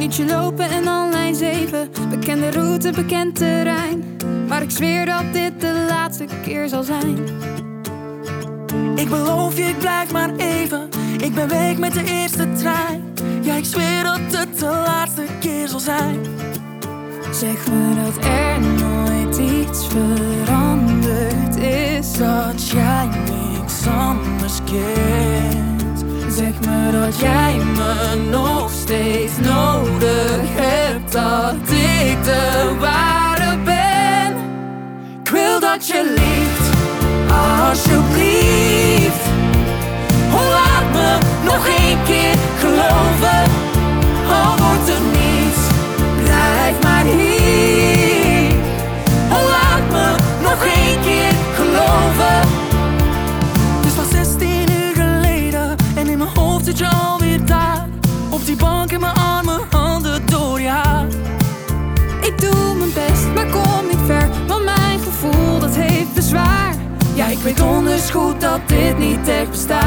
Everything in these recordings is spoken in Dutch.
uurtje lopen en dan lijn 7. Bekende route, bekend terrein. Maar ik zweer dat dit de laatste keer zal zijn. Ik beloof je, ik blijf maar even. Ik ben weg met de eerste trein. Ja, ik zweer dat het de laatste keer zal zijn. Zeg me dat er nooit iets veranderd is. Dat jij niks anders kent. Zeg me dat jij me nog steeds nodig Ik wil dat dat dit niet echt bestaat.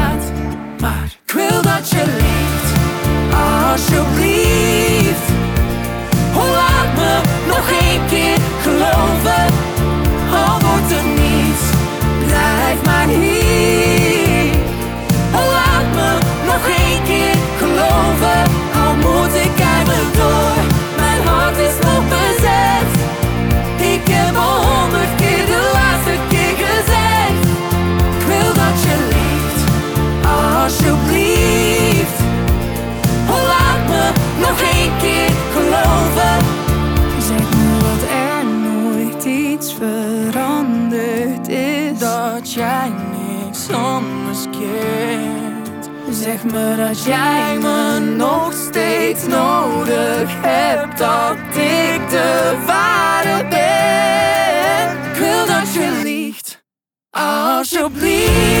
Dat jij niks anders kent. Zeg me dat jij me nog steeds nodig hebt. Dat ik de ware ben. Ik wil dat je liefd, alsjeblieft.